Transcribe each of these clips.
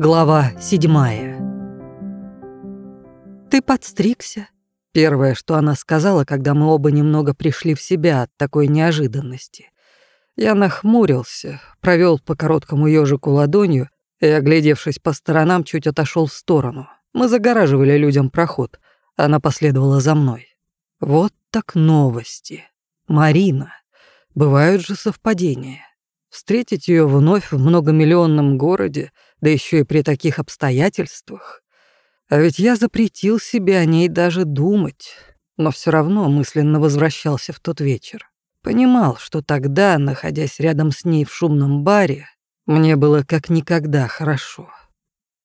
Глава седьмая. «Ты подстригся?» Первое, что она сказала, когда мы оба немного пришли в себя от такой неожиданности. Я нахмурился, провел по короткому ежику ладонью и, оглядевшись по сторонам, чуть отошел в сторону. Мы загораживали людям проход. Она последовала за мной. Вот так новости. Марина. Бывают же совпадения. Встретить ее вновь в многомиллионном городе, да еще и при таких обстоятельствах. А ведь я запретил себе о ней даже думать, но все равно мысленно возвращался в тот вечер. Понимал, что тогда, находясь рядом с ней в шумном баре, мне было как никогда хорошо.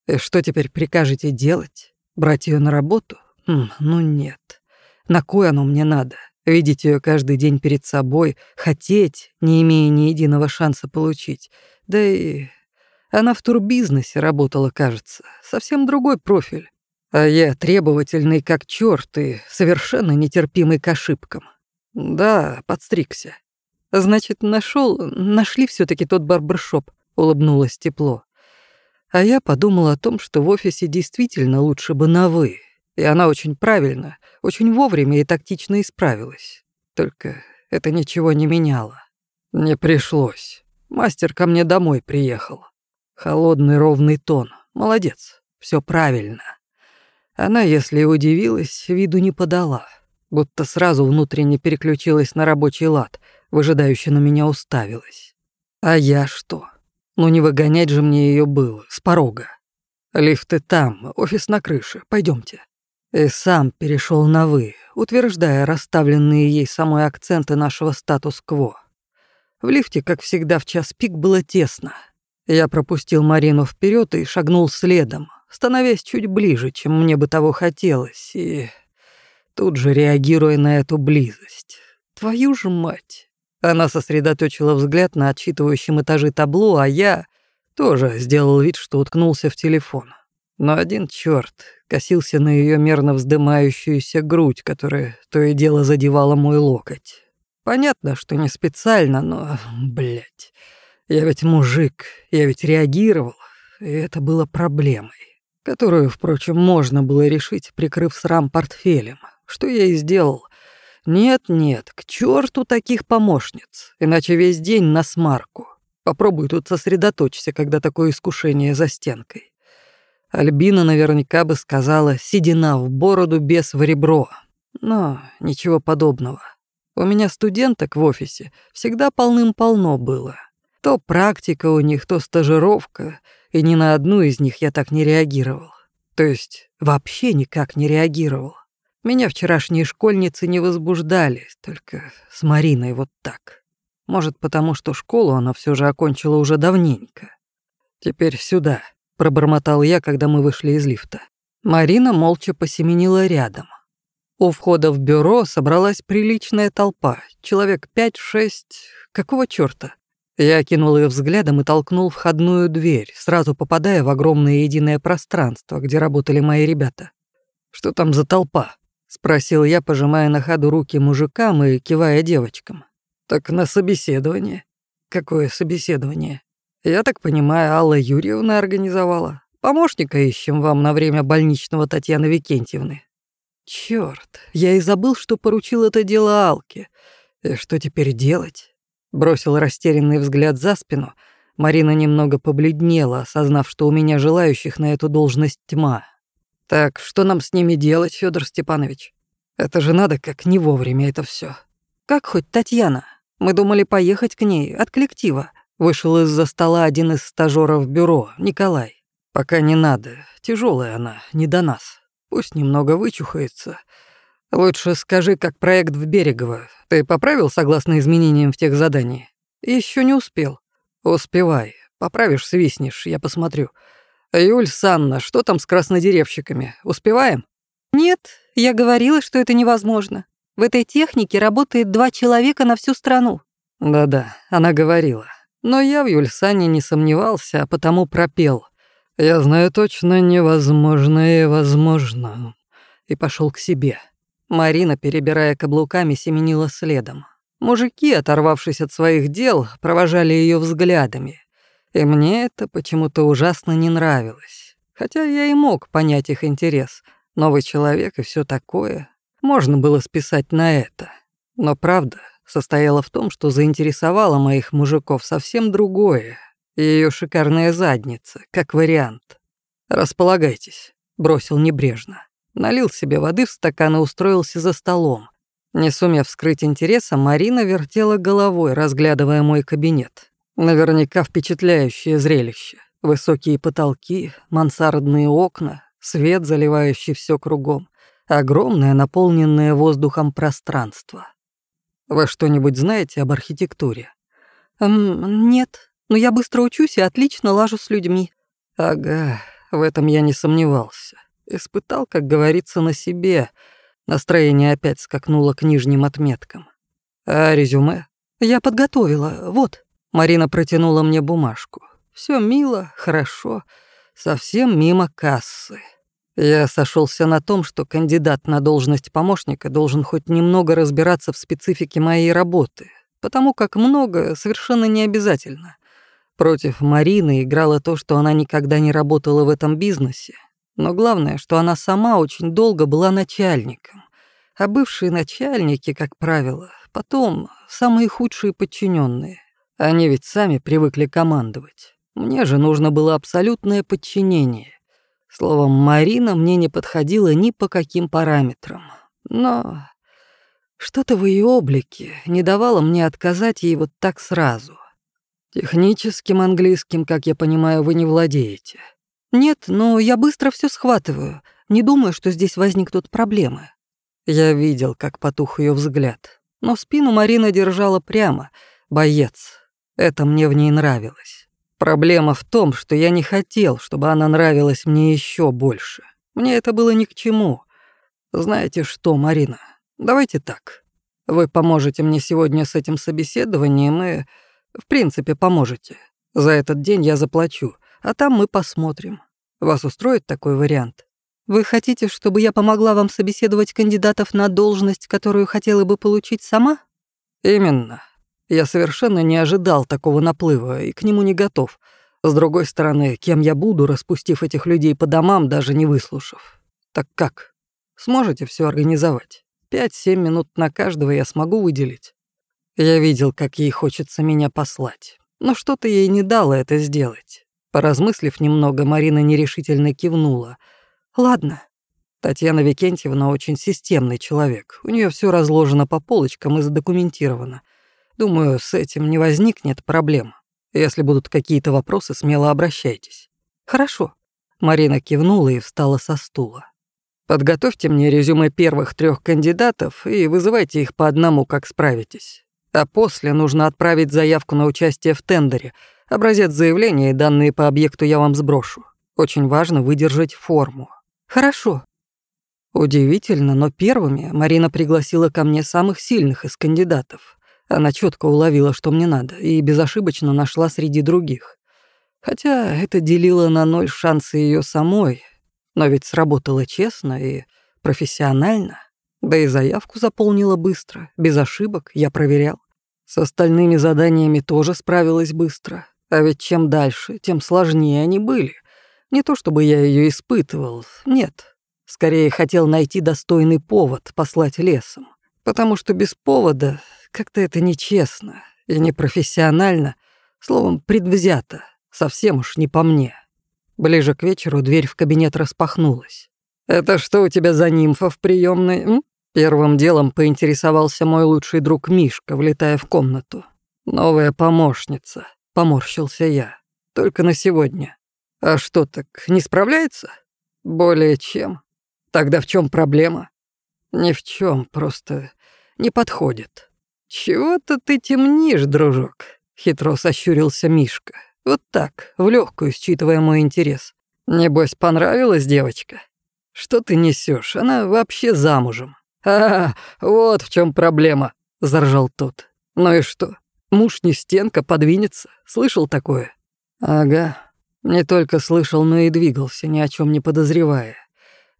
И что теперь прикажете делать? Брать ее на работу? Хм, ну нет. На кой оно мне надо? Видеть ее каждый день перед собой, хотеть, не имея ни единого шанса получить. Да и она в турбизнесе работала, кажется. Совсем другой профиль. А я требовательный как черт и совершенно нетерпимый к ошибкам. Да, подстригся. Значит, нашел, нашли все таки тот барбершоп, улыбнулась тепло. А я подумал о том, что в офисе действительно лучше бы на «вы», и она очень правильно, очень вовремя и тактично исправилась. Только это ничего не меняло. Не пришлось. Мастер ко мне домой приехал. Холодный ровный тон. Молодец. Все правильно. Она, если и удивилась, виду не подала. Будто сразу внутренне переключилась на рабочий лад, выжидающе на меня уставилась. А я что? Ну не выгонять же мне ее было, с порога. Лифты там, офис на крыше, пойдемте и сам перешел на «вы», утверждая расставленные ей самой акценты нашего статус-кво. В лифте, как всегда, в час пик было тесно. Я пропустил Марину вперед и шагнул следом, становясь чуть ближе, чем мне бы того хотелось, и тут же реагируя на эту близость. Твою же мать! Она сосредоточила взгляд на отчитывающем этаже табло, а я тоже сделал вид, что уткнулся в телефон. Но один черт косился на ее мерно вздымающуюся грудь, которая то и дело задевала мой локоть. Понятно, что не специально, но, блядь, я ведь мужик, я ведь реагировал, и это было проблемой, которую, впрочем, можно было решить, прикрыв срам портфелем, что я и сделал. Нет-нет, к черту таких помощниц, иначе весь день на смарку. Попробуй тут сосредоточься, когда такое искушение за стенкой. Альбина наверняка бы сказала «седина в бороду, без в ребро». Но ничего подобного. У меня студенток в офисе всегда полным-полно было. То практика у них, то стажировка, и ни на одну из них я так не реагировал. То есть вообще никак не реагировал. Меня вчерашние школьницы не возбуждали, только с Мариной вот так. Может, потому что школу она все же окончила уже давненько. Теперь сюда. Пробормотал я, когда мы вышли из лифта. Марина молча посеменила рядом. У входа в бюро собралась приличная толпа. Человек пять-шесть. Какого чёрта? Я окинул ее взглядом и толкнул входную дверь, сразу попадая в огромное единое пространство, где работали мои ребята. «Что там за толпа?» — спросил я, пожимая на ходу руки мужикам и кивая девочкам. «Так на собеседование». «Какое собеседование?» Я так понимаю, Алла Юрьевна организовала. Помощника ищем вам на время больничного Татьяны Викентьевны. Чёрт, я и забыл, что поручил это дело Алке. И что теперь делать? Бросил растерянный взгляд за спину. Марина немного побледнела, осознав, что у меня желающих на эту должность тьма. Так что нам с ними делать, Федор Степанович? Это же надо как не вовремя это все. Как хоть Татьяна? Мы думали поехать к ней от коллектива. Вышел из-за стола один из стажеров бюро, Николай. Пока не надо, тяжелая она, не до нас. Пусть немного вычухается. Лучше скажи, как проект в Берегово. Ты поправил согласно изменениям в тех заданиях? Еще не успел. Успевай. Поправишь, свистнешь, я посмотрю. Юль, Санна, что там с краснодеревщиками? Успеваем? Нет, я говорила, что это невозможно. В этой технике работает два человека на всю страну. Да-да, она говорила. Но я в Юльсане не сомневался, а потому пропел. «Я знаю точно невозможное возможно». И пошел к себе. Марина, перебирая каблуками, семенила следом. Мужики, оторвавшись от своих дел, провожали ее взглядами. И мне это почему-то ужасно не нравилось. Хотя я и мог понять их интерес. Новый человек и все такое. Можно было списать на это. Но правда состояла в том, что заинтересовало моих мужиков совсем другое. Ее шикарная задница, как вариант. «Располагайтесь», — бросил небрежно. Налил себе воды в стакан и устроился за столом. Не сумев скрыть интереса, Марина вертела головой, разглядывая мой кабинет. Наверняка впечатляющее зрелище. Высокие потолки, мансардные окна, свет, заливающий все кругом, огромное наполненное воздухом пространство. Вы что-нибудь знаете об архитектуре? Эм, нет, но я быстро учусь и отлично лажу с людьми. Ага, в этом я не сомневался. Испытал, как говорится, на себе. Настроение опять скакнуло к нижним отметкам. А резюме? Я подготовила, вот. Марина протянула мне бумажку. Все мило, хорошо, совсем мимо кассы. Я сошелся на том, что кандидат на должность помощника должен хоть немного разбираться в специфике моей работы, потому как много совершенно не обязательно. Против Марины играло то, что она никогда не работала в этом бизнесе, но главное, что она сама очень долго была начальником. А бывшие начальники, как правило, потом самые худшие подчиненные. Они ведь сами привыкли командовать. Мне же нужно было абсолютное подчинение. Словом, Марина мне не подходила ни по каким параметрам. Но что-то в ее облике не давало мне отказать ей вот так сразу. Техническим английским, как я понимаю, вы не владеете. Нет, но я быстро все схватываю. Не думаю, что здесь возникнут проблемы. Я видел, как потух ее взгляд. Но спину Марина держала прямо. Боец. Это мне в ней нравилось. Проблема в том, что я не хотел, чтобы она нравилась мне еще больше. Мне это было ни к чему. Знаете что, Марина, давайте так. Вы поможете мне сегодня с этим собеседованием и, в принципе, поможете. За этот день я заплачу, а там мы посмотрим. Вас устроит такой вариант? Вы хотите, чтобы я помогла вам собеседовать кандидатов на должность, которую хотела бы получить сама? Именно. Я совершенно не ожидал такого наплыва и к нему не готов. С другой стороны, кем я буду, распустив этих людей по домам, даже не выслушав? Так как? Сможете все организовать? Пять-семь минут на каждого я смогу выделить. Я видел, как ей хочется меня послать. Но что-то ей не дало это сделать. Поразмыслив немного, Марина нерешительно кивнула. «Ладно». Татьяна Викентьевна очень системный человек. У нее все разложено по полочкам и задокументировано. Думаю, с этим не возникнет проблем. Если будут какие-то вопросы, смело обращайтесь. Хорошо. Марина кивнула и встала со стула. Подготовьте мне резюме первых трех кандидатов и вызывайте их по одному, как справитесь. А после нужно отправить заявку на участие в тендере. Образец заявления и данные по объекту я вам сброшу. Очень важно выдержать форму. Хорошо. Удивительно, но первыми Марина пригласила ко мне самых сильных из кандидатов. Она четко уловила, что мне надо, и безошибочно нашла среди других. Хотя это делило на ноль шансы ее самой, но ведь сработало честно и профессионально. Да и заявку заполнила быстро, без ошибок, я проверял. С остальными заданиями тоже справилась быстро. А ведь чем дальше, тем сложнее они были. Не то чтобы я ее испытывал, нет. Скорее хотел найти достойный повод послать лесом. Потому что без повода как-то это нечестно и непрофессионально, словом, предвзято, совсем уж не по мне. Ближе к вечеру дверь в кабинет распахнулась. «Это что у тебя за нимфа в приемной? Первым делом поинтересовался мой лучший друг Мишка, влетая в комнату. «Новая помощница», — поморщился я. «Только на сегодня. А что, так не справляется?» «Более чем. Тогда в чем проблема?» «Ни в чем, просто не подходит». «Чего-то ты темнишь, дружок», — хитро сощурился Мишка. «Вот так, в легкую, считывая мой интерес. Небось, понравилась девочка? Что ты несешь? Она вообще замужем». «А, вот в чем проблема», — заржал тот. «Ну и что? Муж не стенка, подвинется. Слышал такое?» «Ага. Не только слышал, но и двигался, ни о чем не подозревая.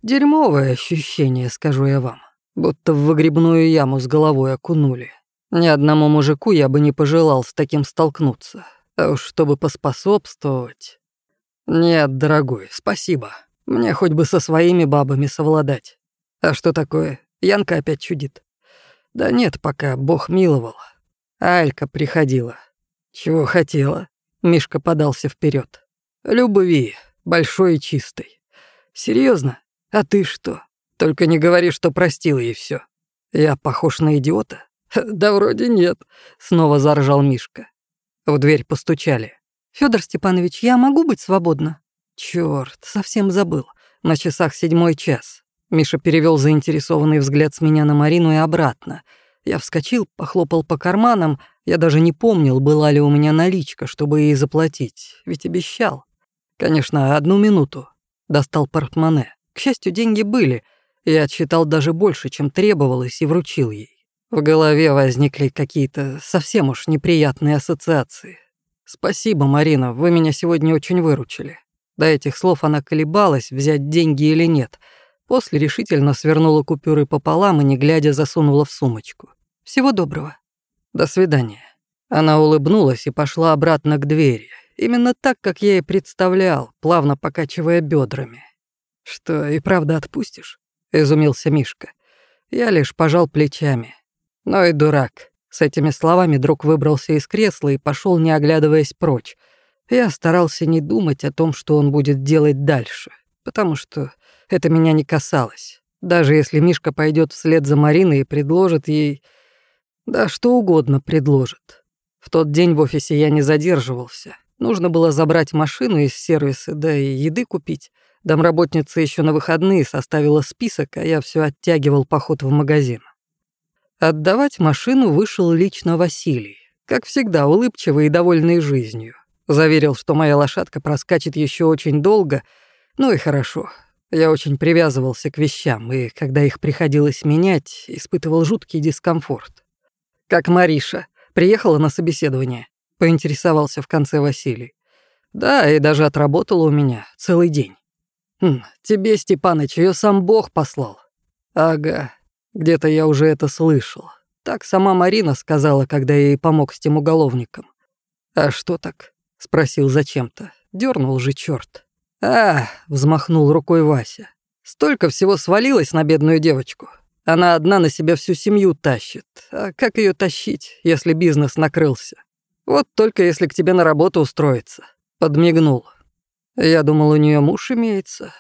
Дерьмовое ощущение, скажу я вам. Будто в выгребную яму с головой окунули. Ни одному мужику я бы не пожелал с таким столкнуться. А уж чтобы поспособствовать... Нет, дорогой, спасибо. Мне хоть бы со своими бабами совладать. А что такое? Янка опять чудит. Да нет, пока Бог миловал. Алька приходила. Чего хотела? Мишка подался вперед. Любви, большой и чистой. Серьезно? А ты что? Только не говори, что простил ей все. Я похож на идиота? Да вроде нет, снова заржал Мишка. В дверь постучали. Федор Степанович, я могу быть свободна? Черт, совсем забыл. На часах седьмой час. Миша перевел заинтересованный взгляд с меня на Марину и обратно. Я вскочил, похлопал по карманам. Я даже не помнил, была ли у меня наличка, чтобы ей заплатить, ведь обещал. Конечно, одну минуту. Достал портмоне. К счастью, деньги были. Я отсчитал даже больше, чем требовалось, и вручил ей. В голове возникли какие-то совсем уж неприятные ассоциации. «Спасибо, Марина, вы меня сегодня очень выручили». До этих слов она колебалась, взять деньги или нет. После решительно свернула купюры пополам и, не глядя, засунула в сумочку. «Всего доброго». «До свидания». Она улыбнулась и пошла обратно к двери. Именно так, как я и представлял, плавно покачивая бедрами. «Что, и правда отпустишь?» — изумился Мишка. Я лишь пожал плечами. «Ну и дурак». С этими словами друг выбрался из кресла и пошел, не оглядываясь прочь. Я старался не думать о том, что он будет делать дальше, потому что это меня не касалось. Даже если Мишка пойдет вслед за Мариной и предложит ей... Да что угодно предложит. В тот день в офисе я не задерживался. Нужно было забрать машину из сервиса, да и еды купить. Домработница еще на выходные составила список, а я все оттягивал поход в магазин. Отдавать машину вышел лично Василий, как всегда улыбчивый и довольный жизнью. Заверил, что моя лошадка проскачет еще очень долго, ну и хорошо. Я очень привязывался к вещам, и когда их приходилось менять, испытывал жуткий дискомфорт. Как Мариша приехала на собеседование, поинтересовался в конце Василий. Да, и даже отработала у меня целый день. Хм, тебе, Степаныч, ее сам Бог послал. Ага, где-то я уже это слышал. Так сама Марина сказала, когда я ей помог с тем уголовником. А что так? спросил зачем-то. Дернул же черт. А, взмахнул рукой Вася. Столько всего свалилось на бедную девочку. Она одна на себя всю семью тащит. А как ее тащить, если бизнес накрылся? Вот только если к тебе на работу устроиться. Подмигнул. Я думал, у нее муж имеется.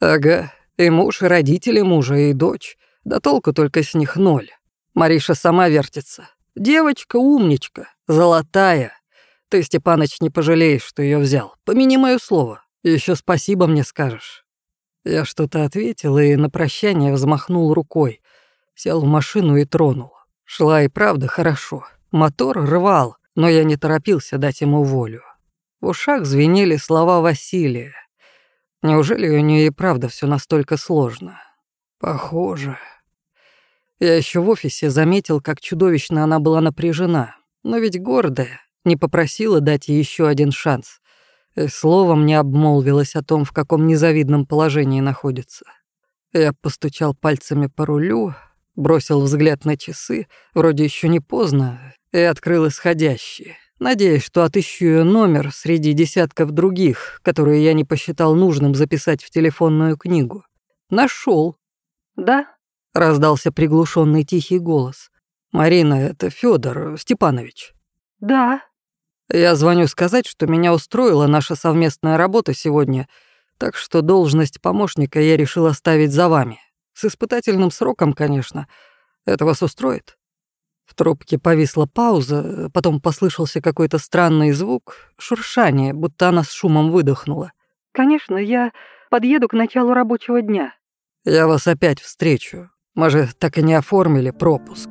Ага, и муж, и родители мужа, и дочь. Да толку только с них ноль. Мариша сама вертится. Девочка умничка, золотая. Ты, Степаныч, не пожалеешь, что ее взял. Помяни мое слово. Еще спасибо мне скажешь. Я что-то ответил и на прощание взмахнул рукой. Сел в машину и тронул. Шла и правда хорошо. Мотор рвал, но я не торопился дать ему волю. В ушах звенели слова Василия. Неужели у нее и правда все настолько сложно? Похоже. Я еще в офисе заметил, как чудовищно она была напряжена. Но ведь гордая, не попросила дать ей еще один шанс. И словом не обмолвилась о том, в каком незавидном положении находится. Я постучал пальцами по рулю, бросил взгляд на часы, вроде еще не поздно, и открыл исходящие, надеясь, что отыщу ее номер среди десятков других, которые я не посчитал нужным записать в телефонную книгу. Нашел. «Да?» — раздался приглушенный тихий голос. «Марина, это Федор Степанович». «Да». «Я звоню сказать, что меня устроила наша совместная работа сегодня, так что должность помощника я решил оставить за вами. С испытательным сроком, конечно. Это вас устроит?» В трубке повисла пауза, потом послышался какой-то странный звук, шуршание, будто она с шумом выдохнула. «Конечно, я подъеду к началу рабочего дня». «Я вас опять встречу. Мы же так и не оформили пропуск».